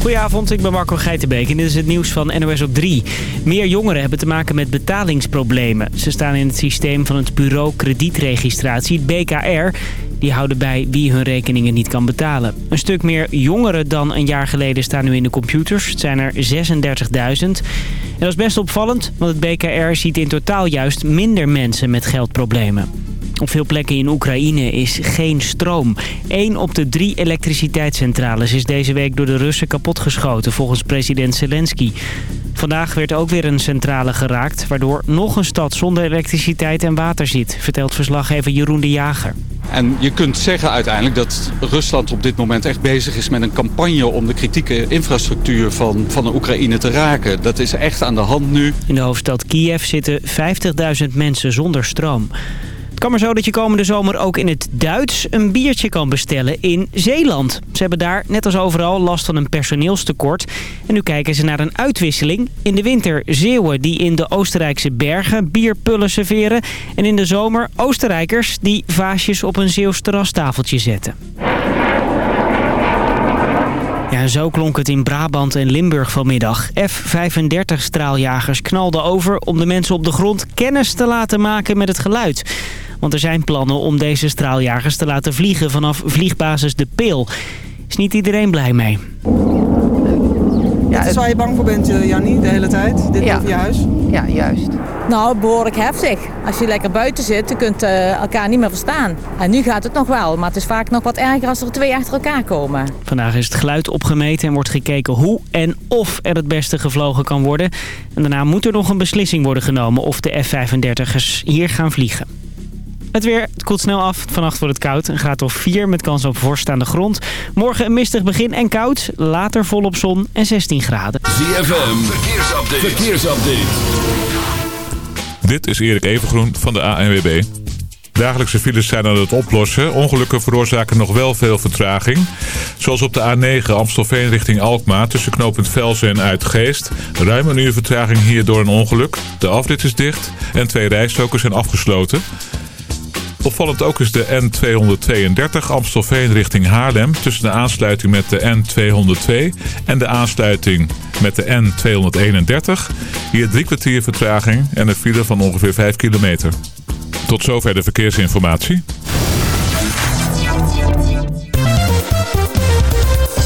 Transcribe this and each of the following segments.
Goedenavond, ik ben Marco Geitenbeek en dit is het nieuws van NOS op 3. Meer jongeren hebben te maken met betalingsproblemen. Ze staan in het systeem van het bureau kredietregistratie, BKR. Die houden bij wie hun rekeningen niet kan betalen. Een stuk meer jongeren dan een jaar geleden staan nu in de computers. Het zijn er 36.000. En dat is best opvallend, want het BKR ziet in totaal juist minder mensen met geldproblemen. Op veel plekken in Oekraïne is geen stroom. Eén op de drie elektriciteitscentrales is deze week door de Russen kapotgeschoten, volgens president Zelensky. Vandaag werd ook weer een centrale geraakt, waardoor nog een stad zonder elektriciteit en water zit, vertelt verslaggever Jeroen de Jager. En je kunt zeggen uiteindelijk dat Rusland op dit moment echt bezig is met een campagne om de kritieke infrastructuur van, van de Oekraïne te raken. Dat is echt aan de hand nu. In de hoofdstad Kiev zitten 50.000 mensen zonder stroom. Kan maar zo dat je komende zomer ook in het Duits een biertje kan bestellen in Zeeland. Ze hebben daar, net als overal, last van een personeelstekort. En nu kijken ze naar een uitwisseling. In de winter Zeeuwen die in de Oostenrijkse bergen bierpullen serveren. En in de zomer Oostenrijkers die vaasjes op een Zeeuws terrastafeltje zetten. Ja, zo klonk het in Brabant en Limburg vanmiddag. F-35 straaljagers knalden over om de mensen op de grond kennis te laten maken met het geluid. Want er zijn plannen om deze straaljagers te laten vliegen vanaf vliegbasis De Peel. Is niet iedereen blij mee. Ja, is waar je bang voor bent, eh, Jannie, de hele tijd? Dit Ja. over je huis? Ja, juist. Nou, behoorlijk heftig. Als je lekker buiten zit, je kunt eh, elkaar niet meer verstaan. En nu gaat het nog wel, maar het is vaak nog wat erger als er twee achter elkaar komen. Vandaag is het geluid opgemeten en wordt gekeken hoe en of er het beste gevlogen kan worden. En daarna moet er nog een beslissing worden genomen of de F-35'ers hier gaan vliegen. Het weer, het koelt snel af. Vannacht wordt het koud. Een graad of 4 met kans op vorst aan de grond. Morgen een mistig begin en koud. Later volop zon en 16 graden. ZFM, verkeersupdate. verkeersupdate. Dit is Erik Evengroen van de ANWB. Dagelijkse files zijn aan het oplossen. Ongelukken veroorzaken nog wel veel vertraging. Zoals op de A9 Amstelveen richting Alkmaar tussen knooppunt Velsen en Uitgeest. Ruim een uur vertraging hier door een ongeluk. De afrit is dicht en twee rijstokers zijn afgesloten. Opvallend ook is de N232 Amstelveen richting Haarlem... tussen de aansluiting met de N202 en de aansluiting met de N231. Hier drie kwartier vertraging en een file van ongeveer 5 kilometer. Tot zover de verkeersinformatie.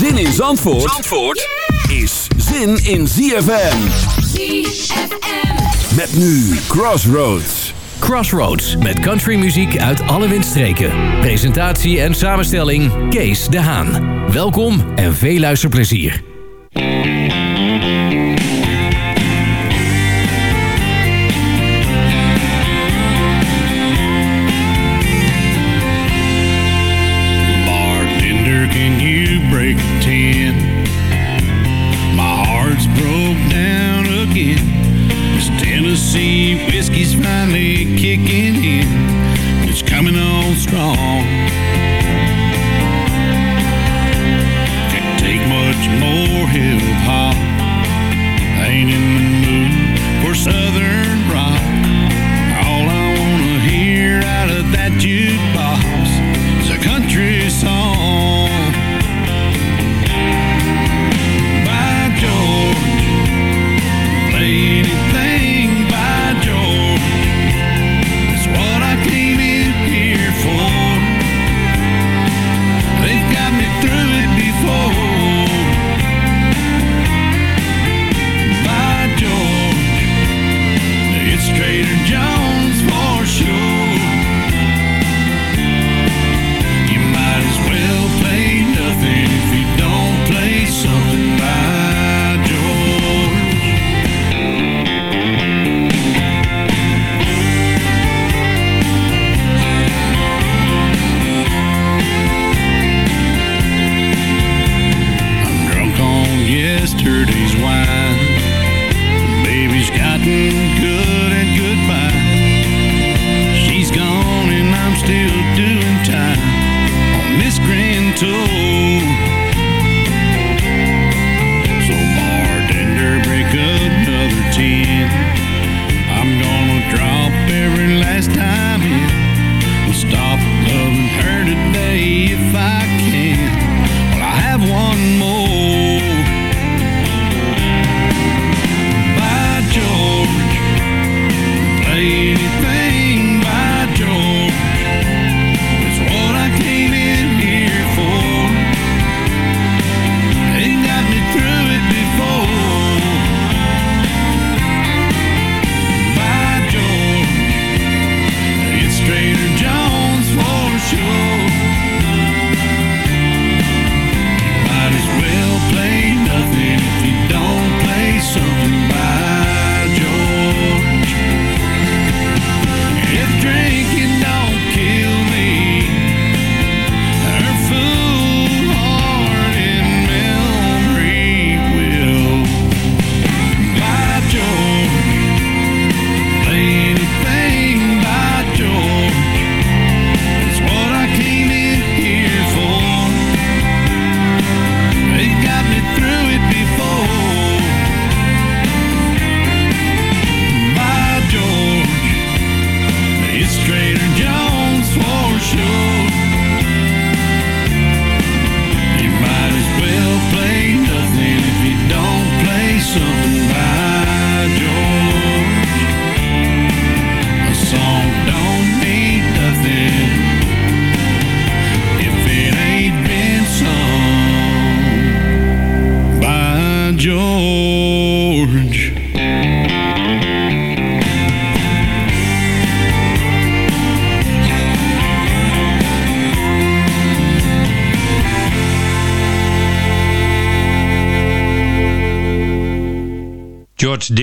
Zin in Zandvoort, Zandvoort is zin in ZFM. ZFM. Met nu Crossroads. Crossroads met countrymuziek uit alle windstreken. Presentatie en samenstelling Kees de Haan. Welkom en veel luisterplezier.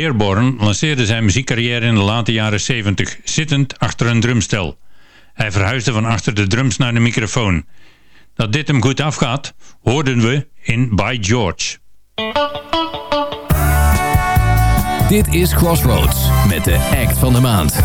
Dearborn lanceerde zijn muziekcarrière in de late jaren 70, zittend achter een drumstel. Hij verhuisde van achter de drums naar de microfoon. Dat dit hem goed afgaat, hoorden we in By George. Dit is Crossroads met de act van de maand.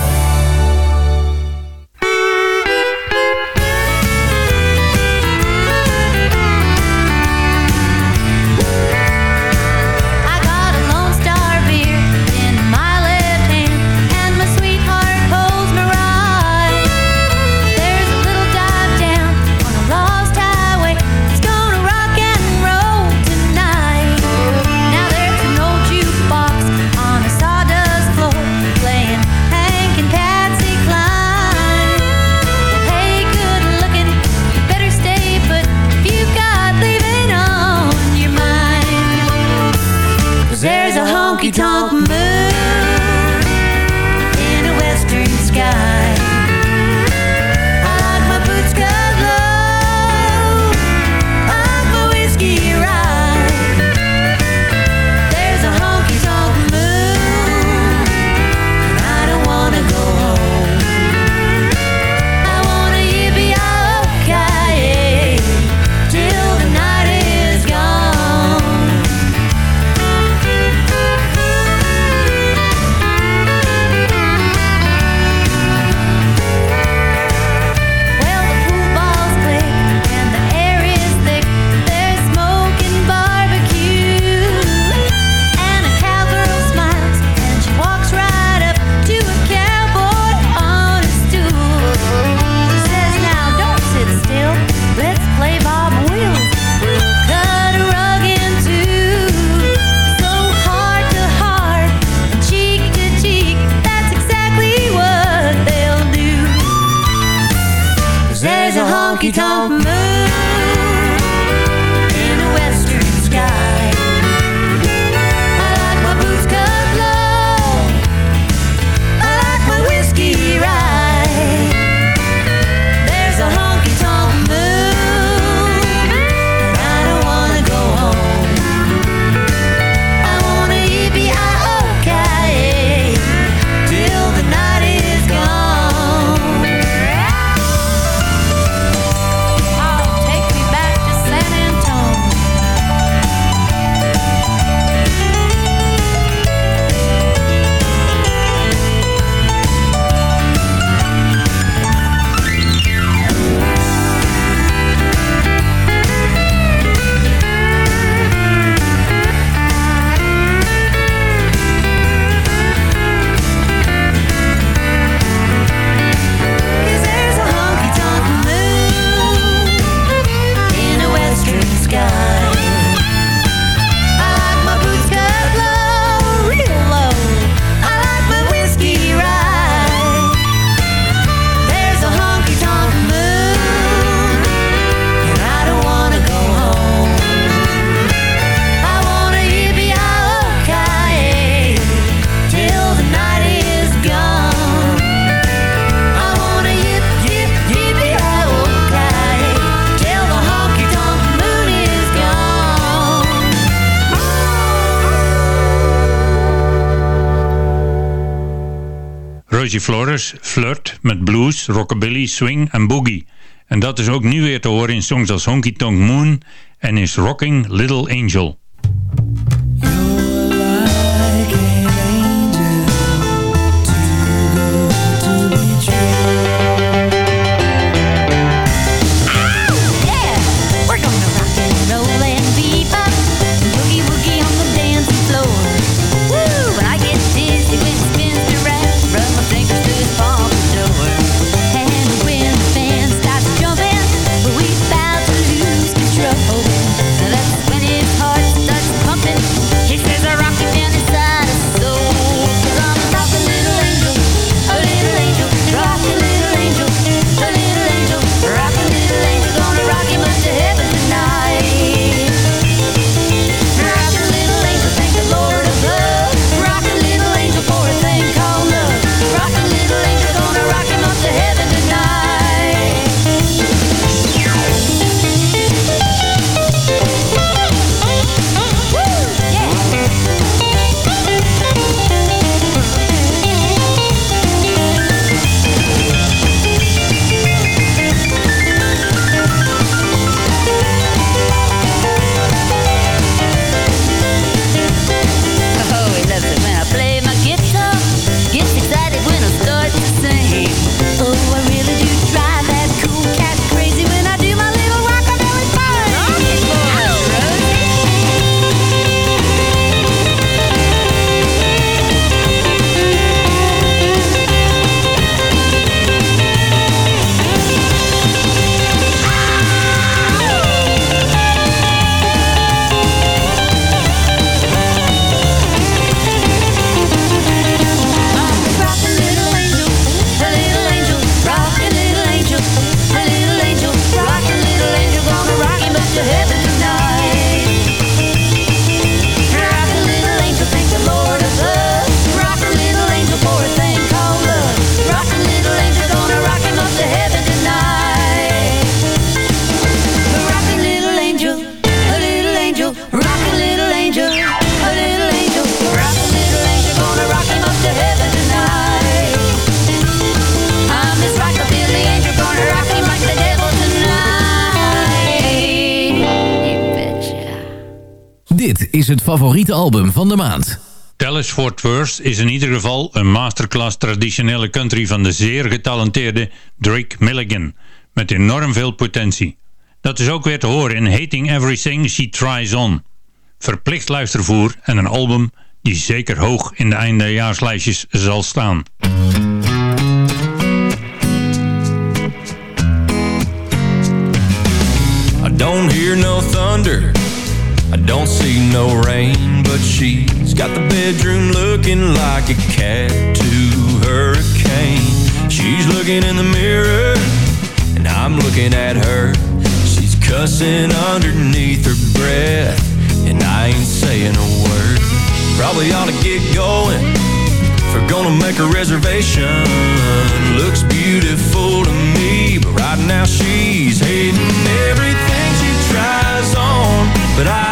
honky tonk moon. Flores flirt met blues, rockabilly, swing en boogie. En dat is ook nu weer te horen in songs als Honky Tonk Moon en is Rocking Little Angel. Is het favoriete album van de maand. Dallas Fort Worth is in ieder geval een masterclass traditionele country van de zeer getalenteerde Drake Milligan, met enorm veel potentie. Dat is ook weer te horen in Hating Everything She Tries On. Verplicht luistervoer en een album die zeker hoog in de eindejaarslijstjes zal staan. I don't hear no thunder. I don't see no rain, but she's got the bedroom looking like a cat to hurricane. She's looking in the mirror, and I'm looking at her. She's cussing underneath her breath, and I ain't saying a word. Probably ought to get going. If we're gonna make a reservation, looks beautiful to me, but right now she's hating everything she tries on. But I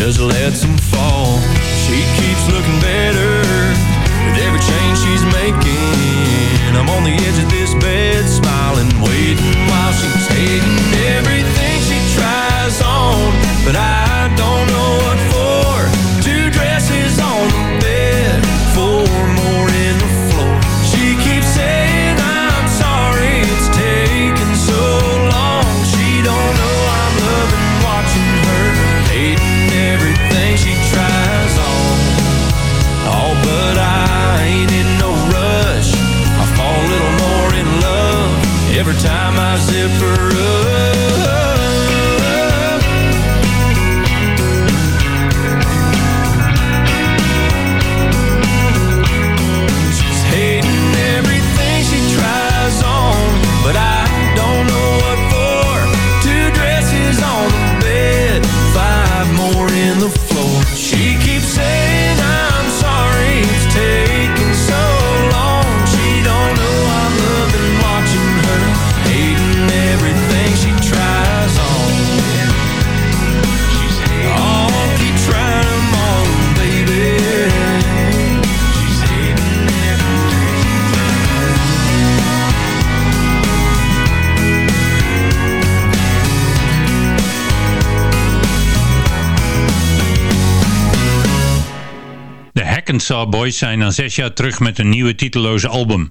just lets them fall. She keeps looking better with every change she's making. I'm on the edge of this bed, smiling, waiting while she's hating everything she tries on. But I don't know what zipper. Hackensaw Boys zijn na zes jaar terug met een nieuwe titeloze album.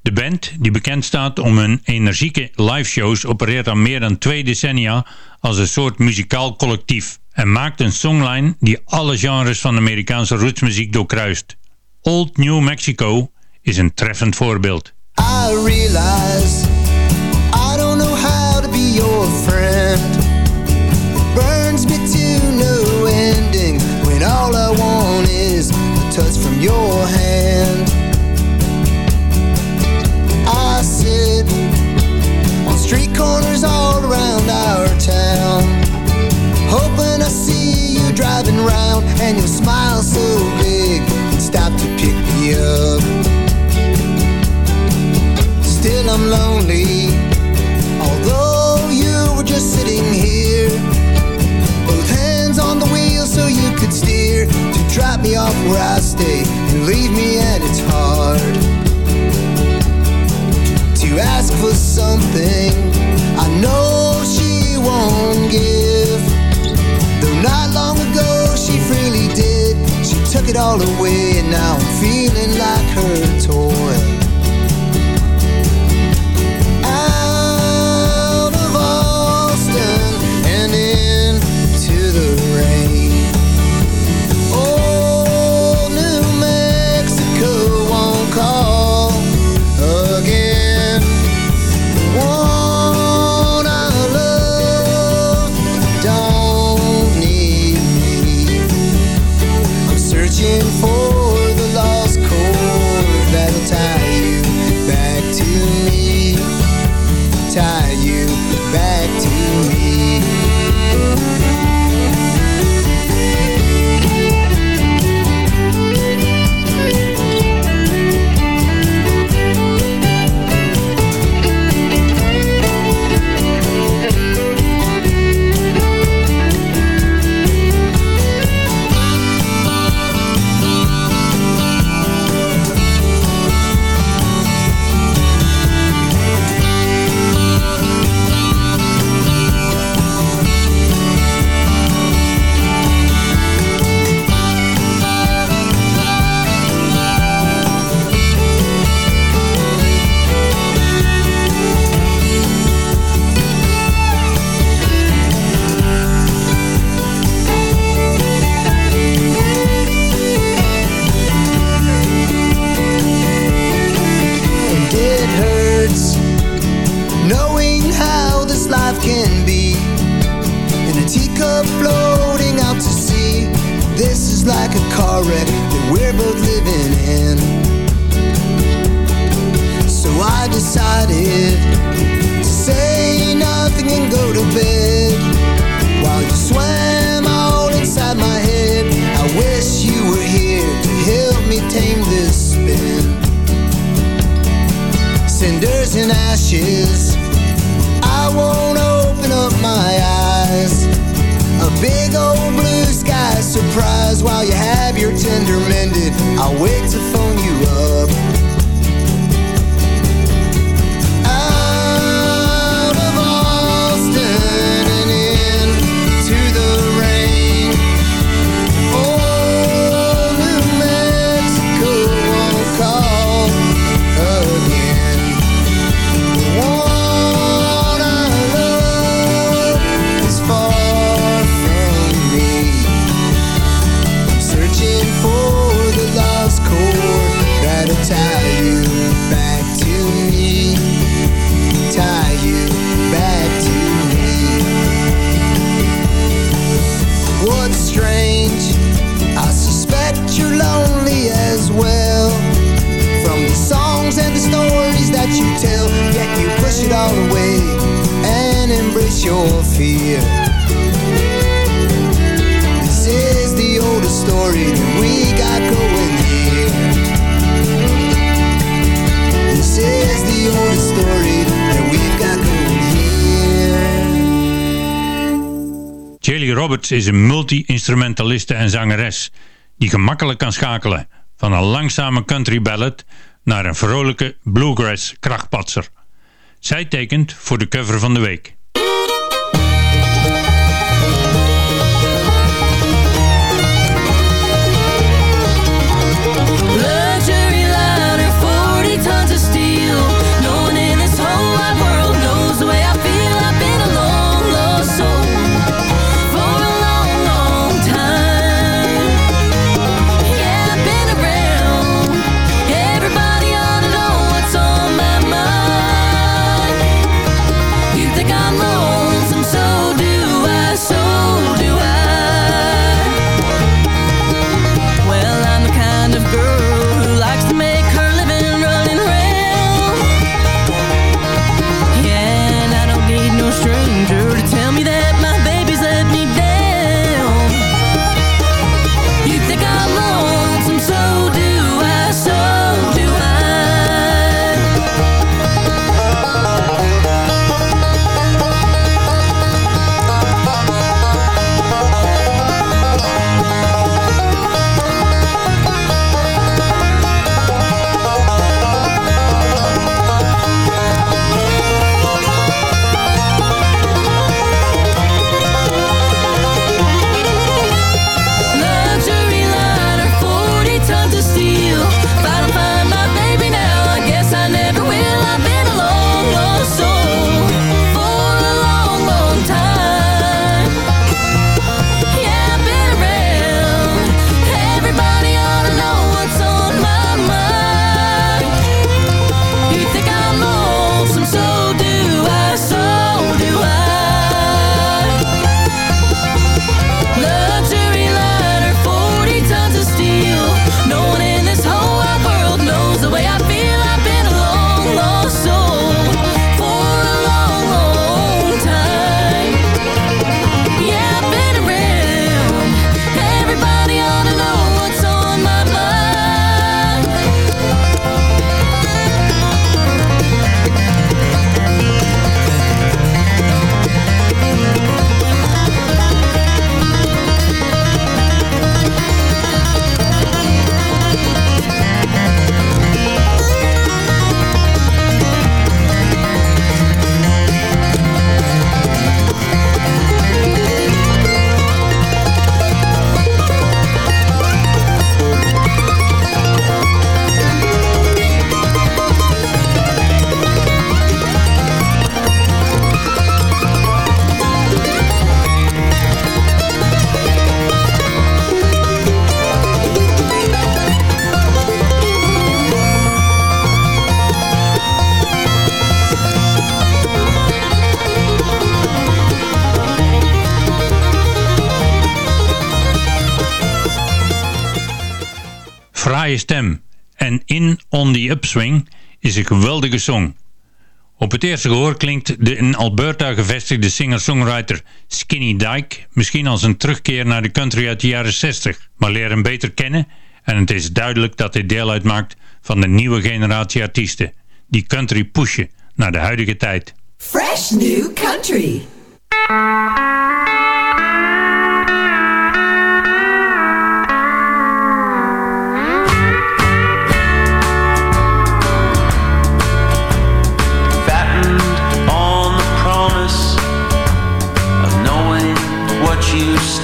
De band, die bekend staat om hun energieke liveshows, opereert al meer dan twee decennia als een soort muzikaal collectief en maakt een songline die alle genres van Amerikaanse rootsmuziek doorkruist. Old New Mexico is een treffend voorbeeld. I realize I don't know how to be your friend. Burns me to no ending when all I want touch from your hand. I sit on street corners all around our town, hoping I see you driving round and your smile so big and stop to pick me up. Still I'm lonely me off where I stay And leave me and it's hard To ask for something I know she won't give. Though not long ago she freely did. She took it all away and now I'm feeling like her toy is een multi-instrumentaliste en zangeres die gemakkelijk kan schakelen van een langzame country ballad naar een vrolijke bluegrass krachtpatser. Zij tekent voor de cover van de week. On The Upswing is een geweldige song. Op het eerste gehoor klinkt de in Alberta gevestigde singer-songwriter Skinny Dyke misschien als een terugkeer naar de country uit de jaren 60, maar leer hem beter kennen en het is duidelijk dat hij deel uitmaakt van de nieuwe generatie artiesten die country pushen naar de huidige tijd. Fresh new country.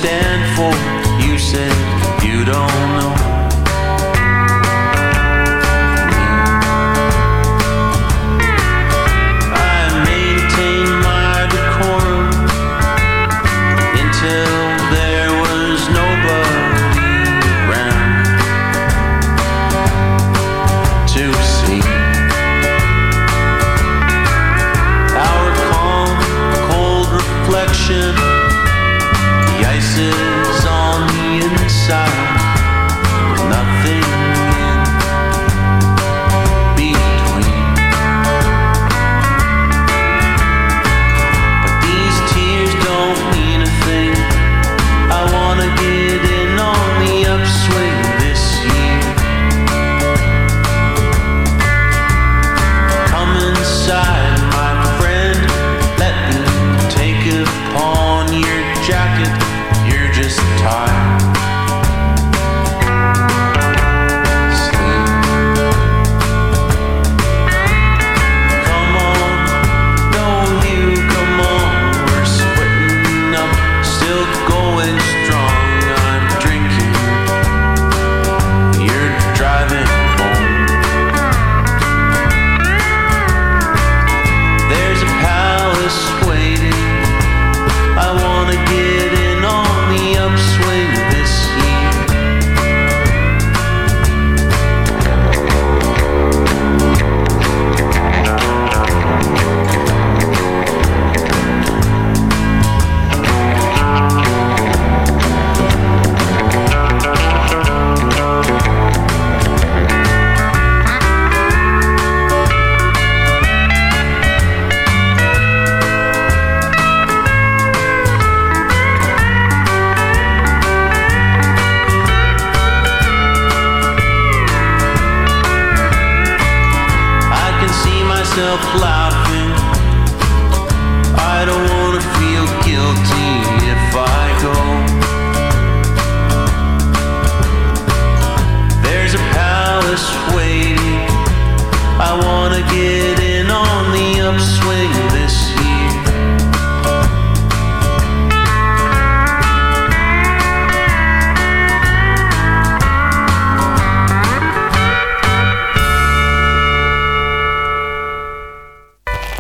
Stand for. You said you don't know.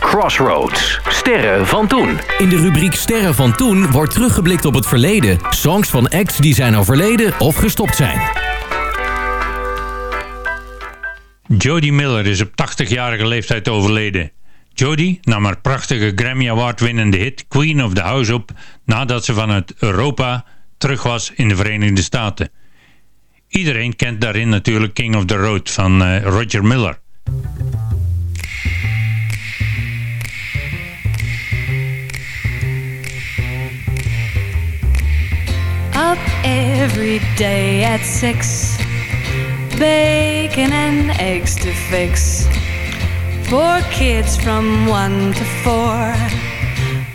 Crossroads. Sterren van toen. In de rubriek Sterren van toen wordt teruggeblikt op het verleden. Songs van acts die zijn overleden of gestopt zijn. Jody Miller is op 80-jarige leeftijd overleden. Jody nam haar prachtige Grammy Award winnende hit Queen of the House op nadat ze vanuit Europa terug was in de Verenigde Staten. Iedereen kent daarin natuurlijk King of the Road van eh, Roger Miller. Every day at six, bacon and eggs to fix. Four kids from one to four.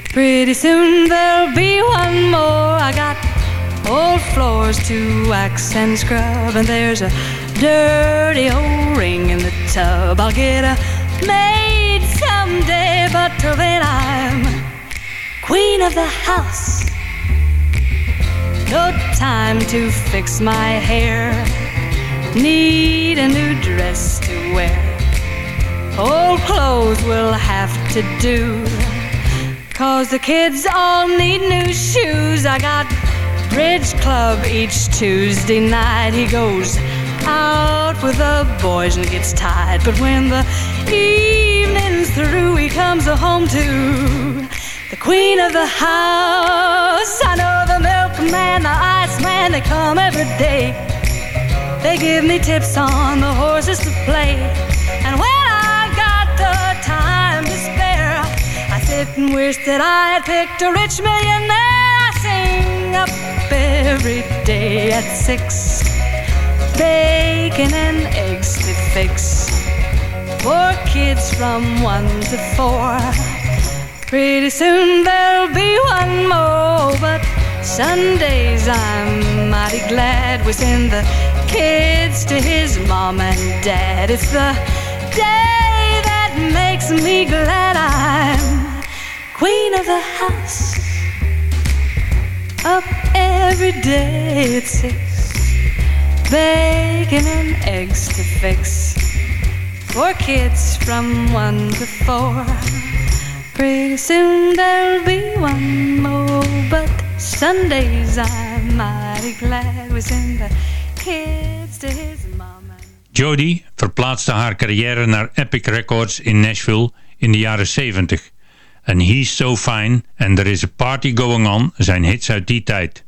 Pretty soon there'll be one more. I got old floors to wax and scrub, and there's a dirty old ring in the tub. I'll get a maid someday, but till then I'm queen of the house. No time to fix my hair. Need a new dress to wear. Old clothes will have to do. Cause the kids all need new shoes. I got bridge club each Tuesday night. He goes out with the boys and gets tired. But when the evening's through, he comes home to the queen of the house. I know the milkman, the iceman, they come every day. They give me tips on the horses to play. And when I've got the time to spare, I sit and wish that I had picked a rich millionaire. I sing up every day at six. Bacon and eggs to fix. For kids from one to four. Pretty soon there'll be one more, but Sundays I'm mighty glad we send the kids to his mom and dad. It's the day that makes me glad I'm queen of the house. Up every day at six, bacon and eggs to fix. For kids from one to four. Pretty soon there'll be one more, but Sundays I'm mighty glad we send the kids to his mom. Jodie verplaatste haar carrière naar Epic Records in Nashville in de jaren 70. En He's So Fine en There Is A Party Going On zijn hits uit die tijd.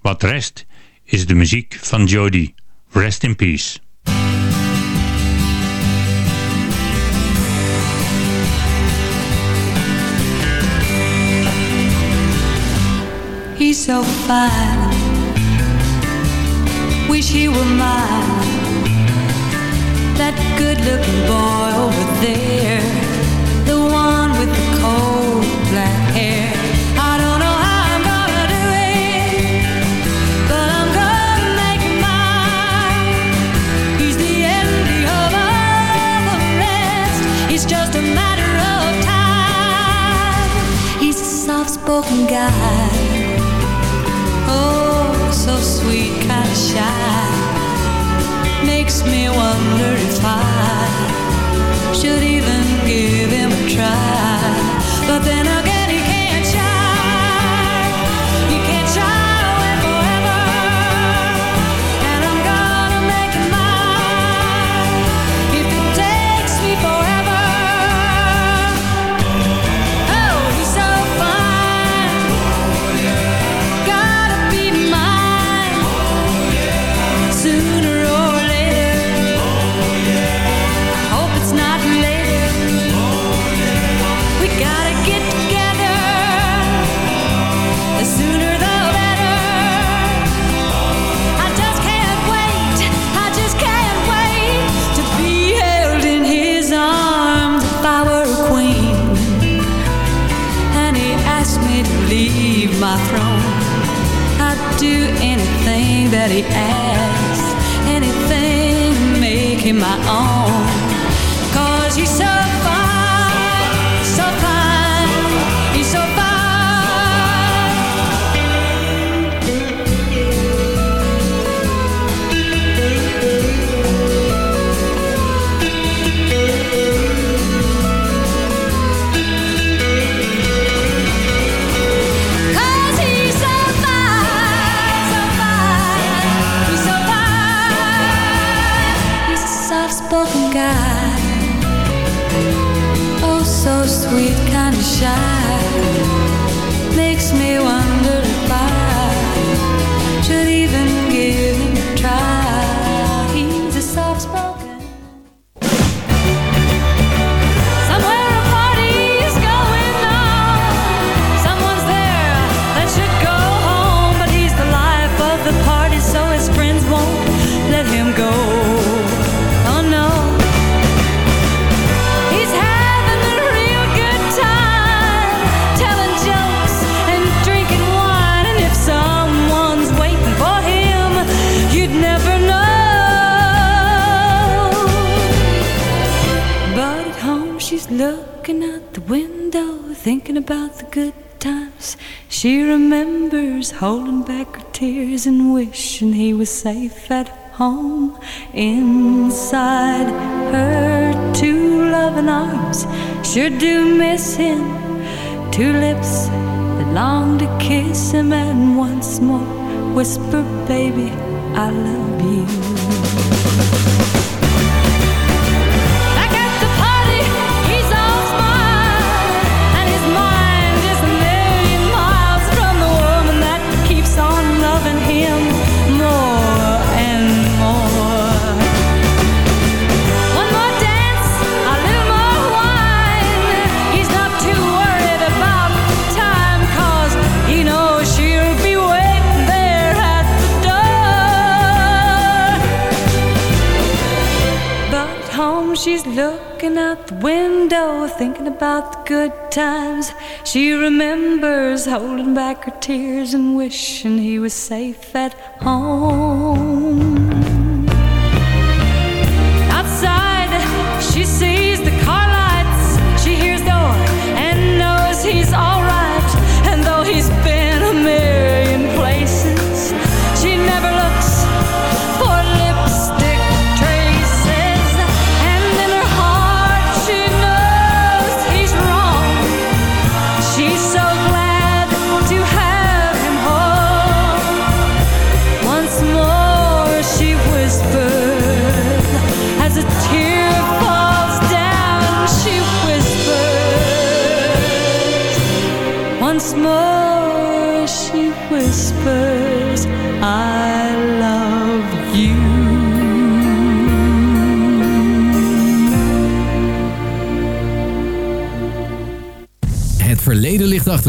Wat rest is de muziek van Jodie. Rest in peace. He's so fine. Wish he were mine. That good looking boy over there. The one with the cold black hair. I don't know how I'm gonna do it. But I'm gonna make him mine. He's the envy of all the rest. It's just a matter of time. He's a soft spoken guy. So sweet, kind of shy. Makes me wonder if I should even give him a try. Holding back her tears and wishing he was safe at home inside her two loving arms. Sure do miss him. Two lips that long to kiss him and once more whisper, baby, I love you. She's looking out the window, thinking about the good times. She remembers holding back her tears and wishing he was safe at home.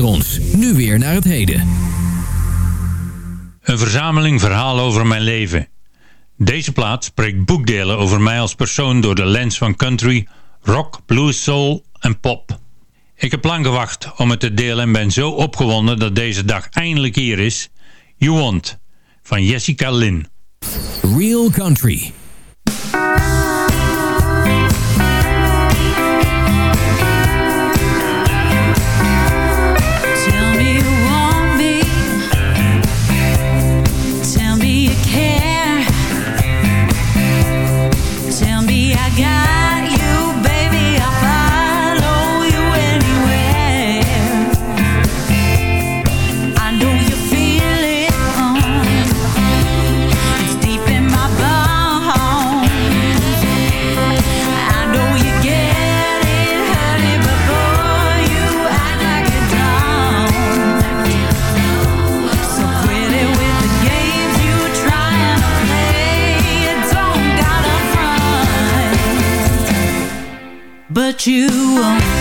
ons. Nu weer naar het heden. Een verzameling verhalen over mijn leven. Deze plaat spreekt boekdelen over mij als persoon door de lens van country, rock, blues, soul en pop. Ik heb lang gewacht om het te delen en ben zo opgewonden dat deze dag eindelijk hier is. You Want van Jessica Lynn. Real Country. you. want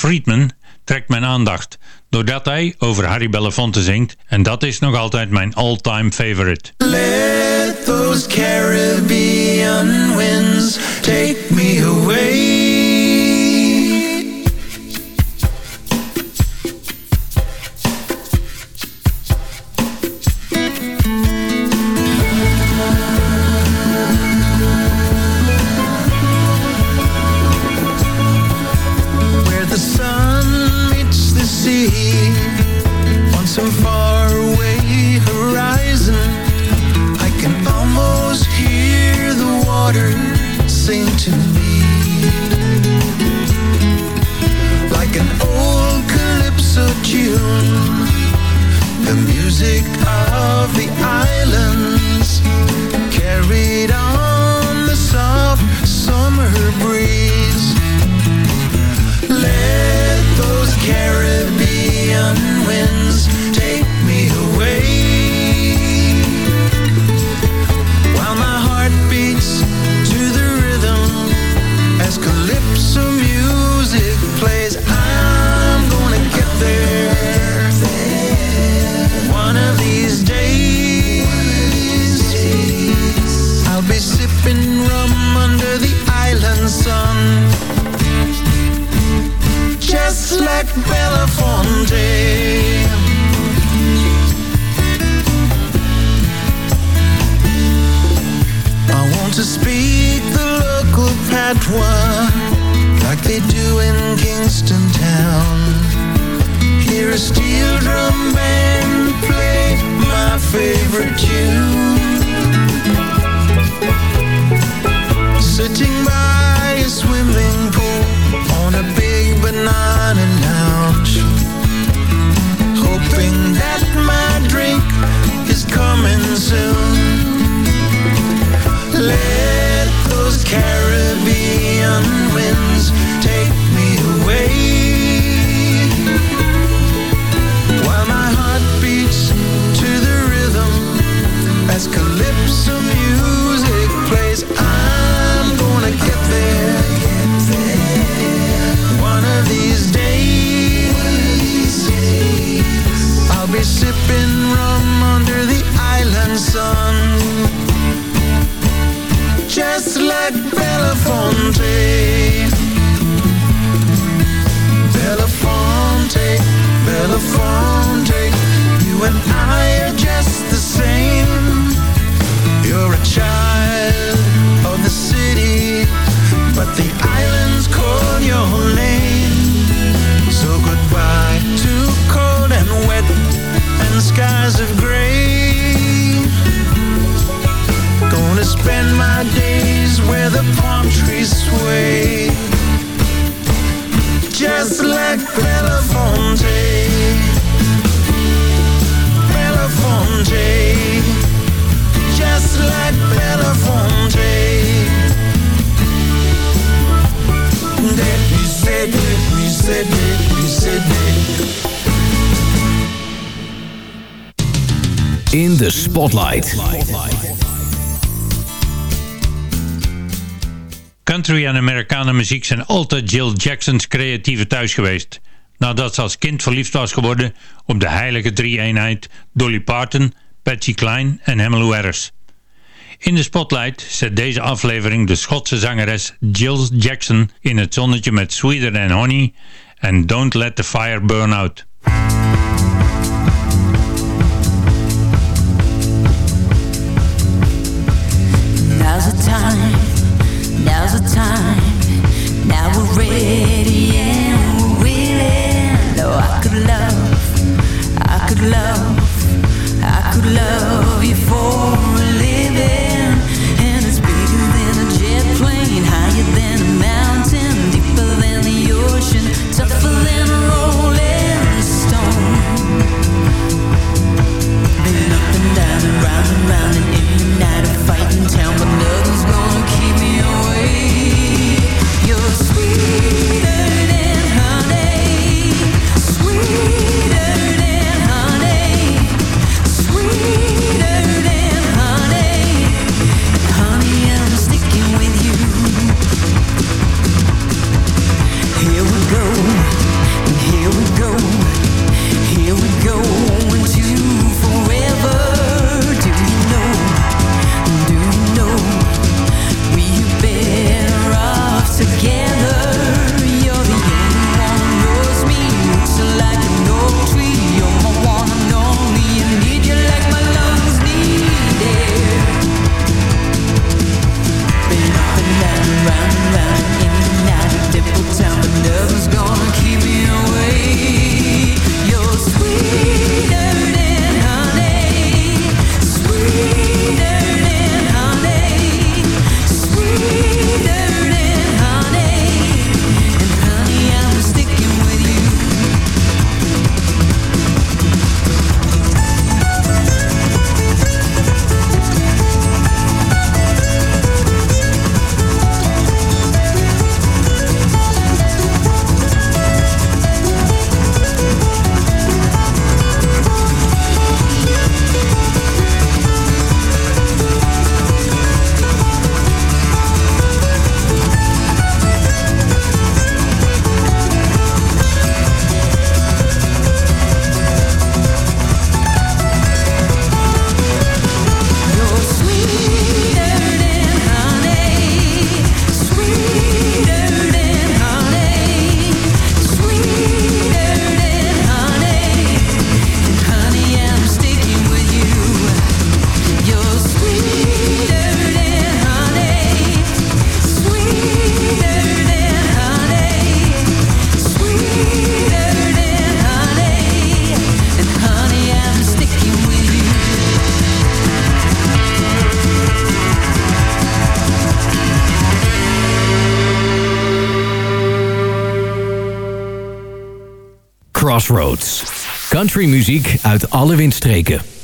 Friedman trekt mijn aandacht, doordat hij over Harry Belafonte zingt en dat is nog altijd mijn all-time favorite. Let those Caribbean winds take me away of the island. Spotlight. Country en Amerikanen muziek zijn altijd Jill Jackson's creatieve thuis geweest. Nadat ze als kind verliefd was geworden op de heilige drie-eenheid Dolly Parton, Patsy Cline en Emmylou Harris. In de spotlight zet deze aflevering de Schotse zangeres Jill Jackson in het zonnetje met Sweeter Than Honey en Don't Let the Fire Burn Out. Now's the time, now's the time. Now we're ready and we're willing. I could love, I could love, I could love. countrymuziek uit alle windstreken.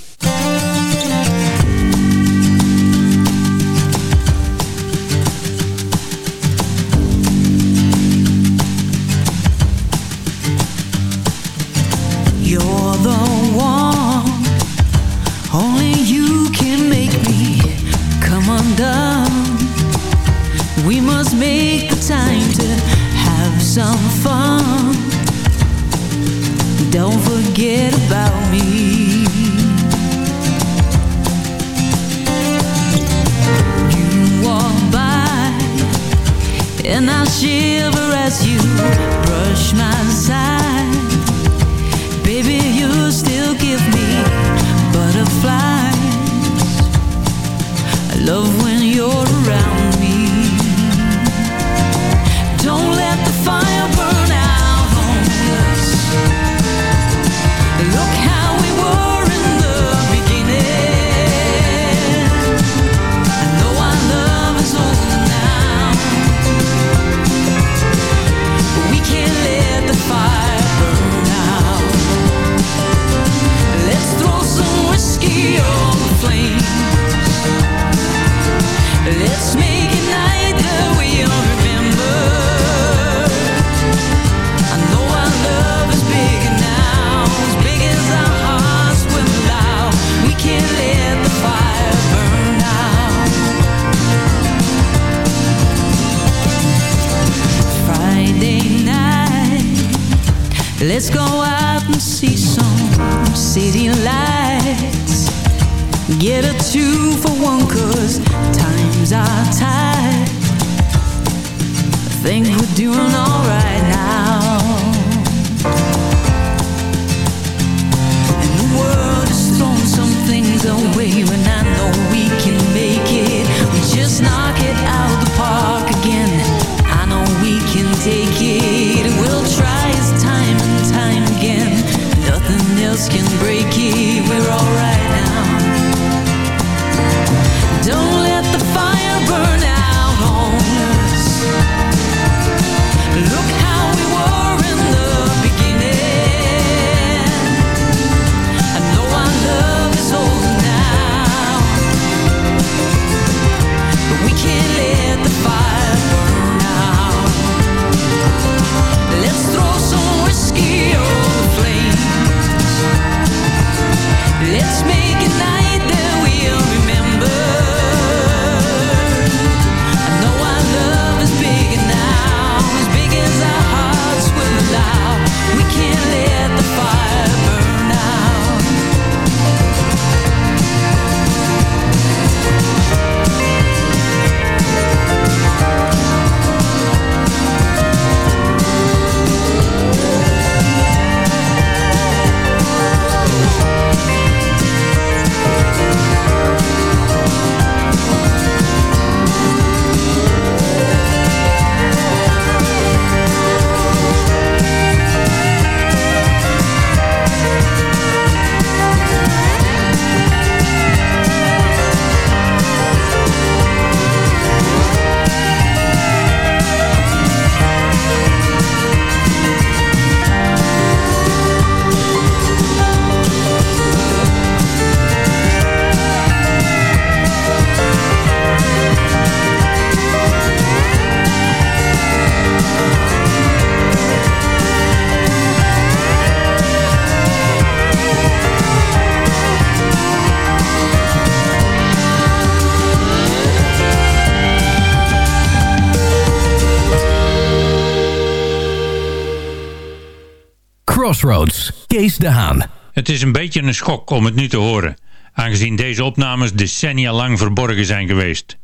Crossroads, Kees de Haan. Het is een beetje een schok om het nu te horen, aangezien deze opnames decennia lang verborgen zijn geweest.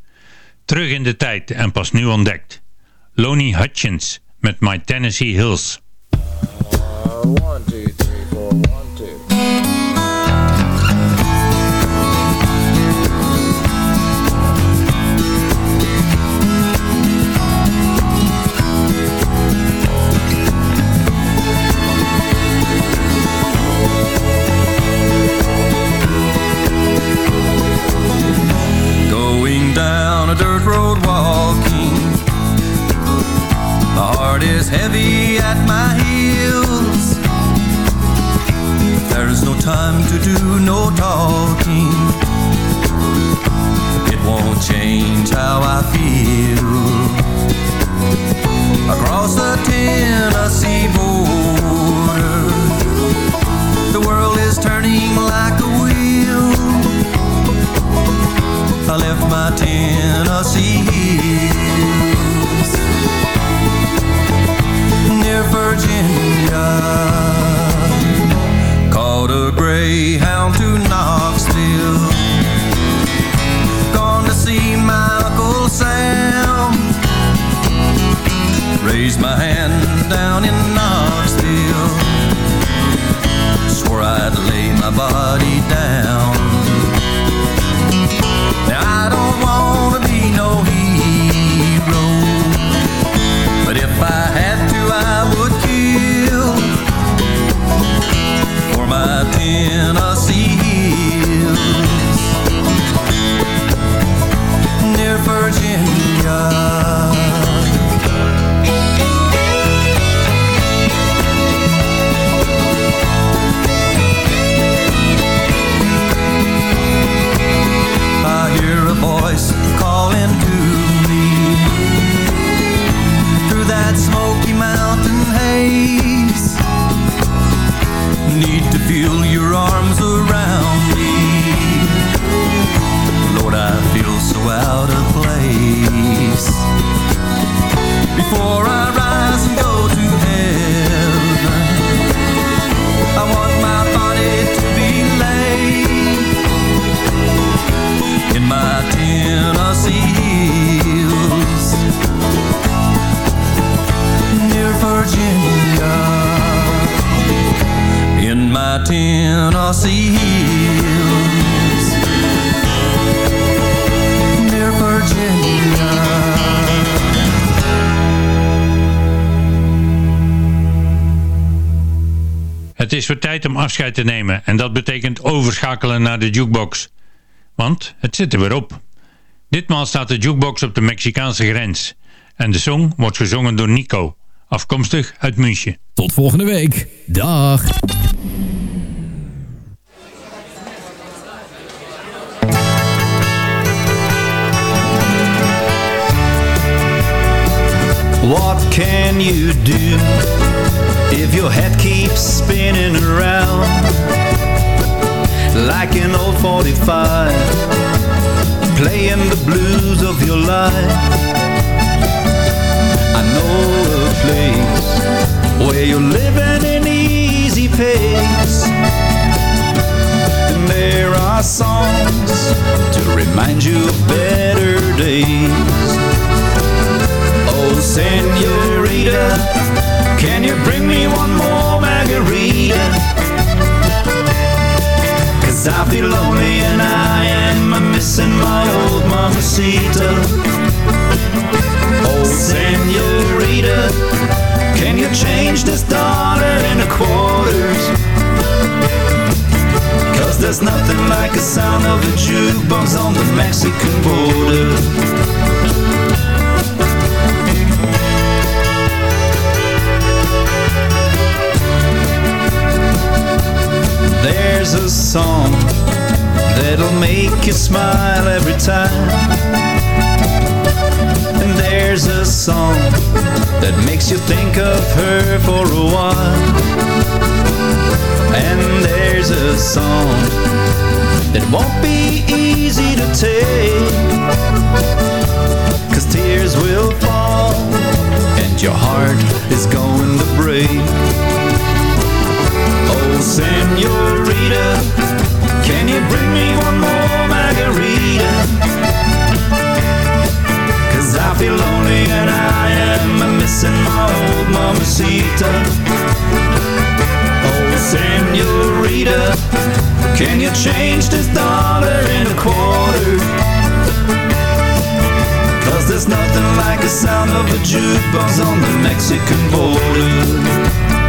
Terug in de tijd en pas nu ontdekt. Lonnie Hutchins met My Tennessee Hills. Het is weer tijd om afscheid te nemen en dat betekent overschakelen naar de jukebox. Want het zit er weer op. Ditmaal staat de jukebox op de Mexicaanse grens. En de song wordt gezongen door Nico, afkomstig uit München. Tot volgende week. Dag. What can you do if your head keeps spinning around like an old 45 playing the blues of your life? I know a place where you're living in easy pace. And there are songs to remind you of better days. Oh, senorita, can you bring me one more margarita? Cause I feel lonely and I am missing my old mamacita. Oh, senorita, can you change this dollar into quarters? Cause there's nothing like the sound of a jukebox on the Mexican border. There's a song that'll make you smile every time. And there's a song that makes you think of her for a while. And there's a song that won't be easy to take. Cause tears will fall and your heart is going to break. Oh, senorita, can you bring me one more margarita? Cause I feel lonely and I am missing my old mamacita. Oh, senorita, can you change this dollar in a quarter? Cause there's nothing like the sound of a jukebox on the Mexican border.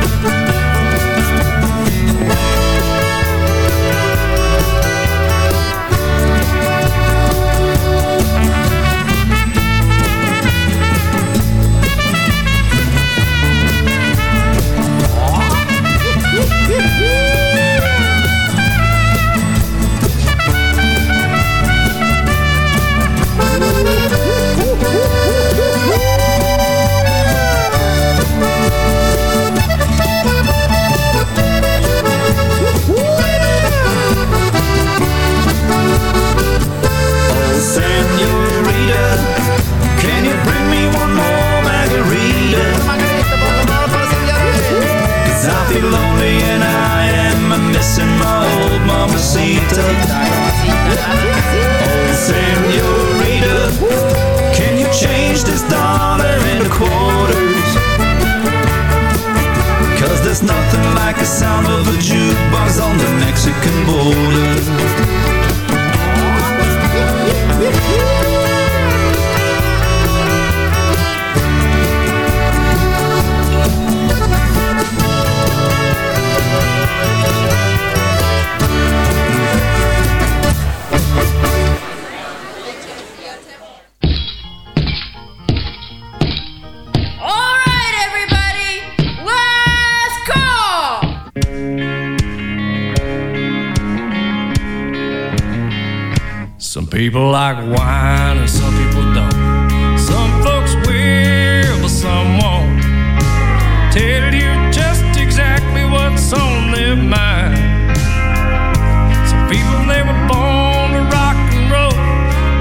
People like wine and some people don't. Some folks will, but some won't. Tell you just exactly what's on their mind. Some people they were born to rock and roll,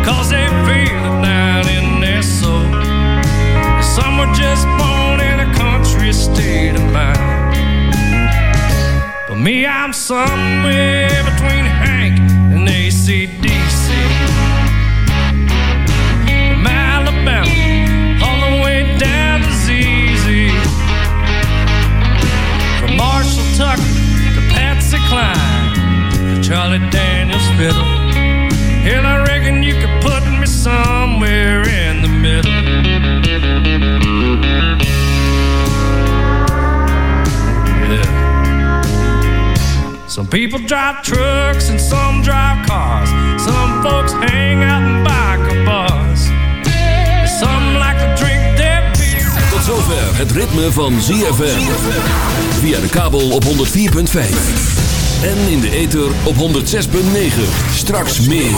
cause they feel it down in their soul. Some were just born in a country state of mind. But me, I'm somewhere people drive trucks and some drive cars. Some folks hang out in biker bars. Some like to drink their beer. Tot zover het ritme van ZFM. Via de kabel op 104.5. En in de ether op 106.9. Straks meer.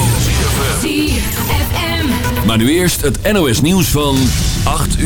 ZFM. Maar nu eerst het NOS nieuws van 8 uur.